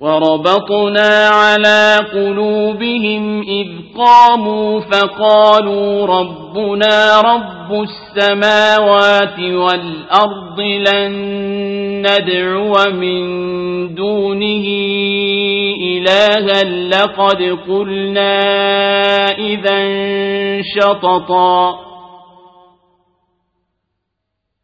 وربطنا على قلوبهم إذ قاموا فقالوا ربنا رب السماوات والأرض لن ندعو من دونه إلها لقد قلنا إذا شططا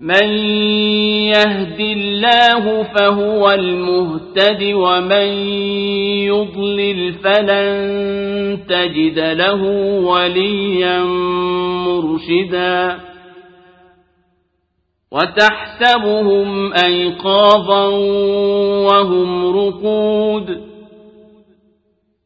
من يهد الله فهو المهتد ومن يضلل فلن تجد له وليا مرشدا. وتحسبهم أيقاظا وهم رقود.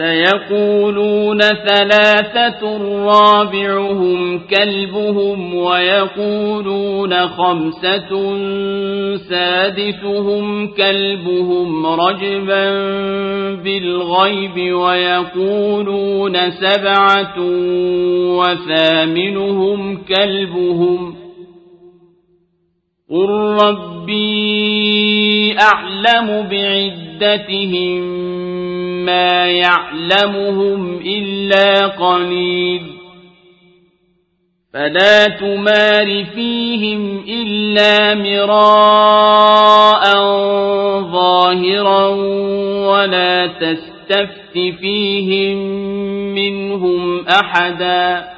سيقولون ثلاثة رابعهم كلبهم ويقولون خمسة سادسهم كلبهم رجبا بالغيب ويقولون سبعة وثامنهم كلبهم قل ربي أعلم بعدتهم ما يعلمهم إلا قليل. فلا تمار فيهم إلا مراء ظاهرا ولا تستفت فيهم منهم أحدا.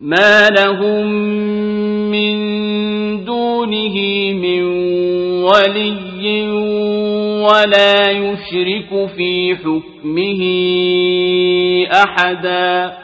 ما لهم من دونه من ولي ولا يشرك في حكمه أحداً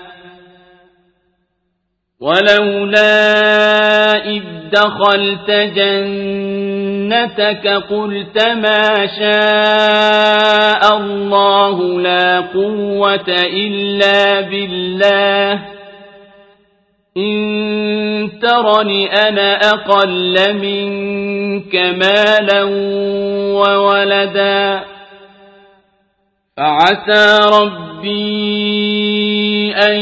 ولولا إذ دخلت جنتك قلت ما شاء الله لا قوة إلا بالله. إن ترني أنا أقل منك مالا وولدا. فعسى ربي أن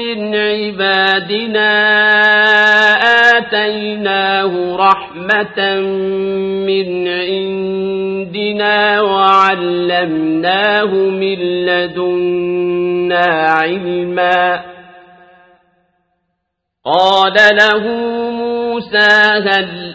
من عبادنا آتيناه رحمة من عندنا وعلمناه من لدنا علما. قال له موسى هل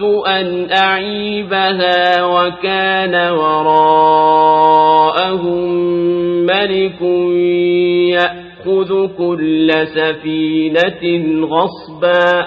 أردت أن أعيبها وكان وراءهم ملك يأخذ كل سفينة غصبا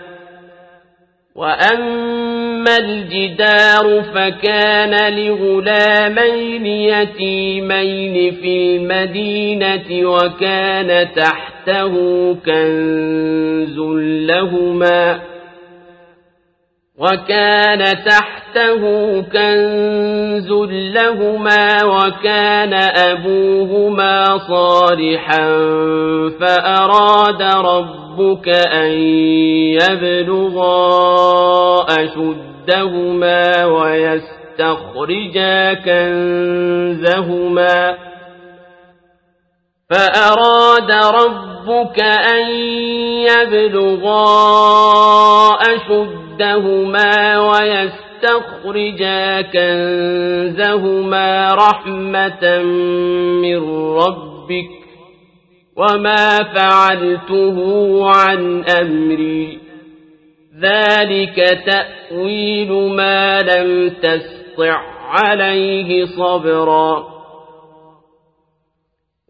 وأما الجدار فكان لغلامين يتيمين في المدينة وكان تحته كنز لهما وكان تحته كنز لهما وكان أبوهما صالحا فأراد ربك أن يبلغا أشدهما ويستخرجا كنزهما فأراد ربك أن يبلغا أشدهما ويستخرجا كنزهما رحمة من ربك وما فعلته عن أمري ذلك تأويل ما لم تستع عليه صبرا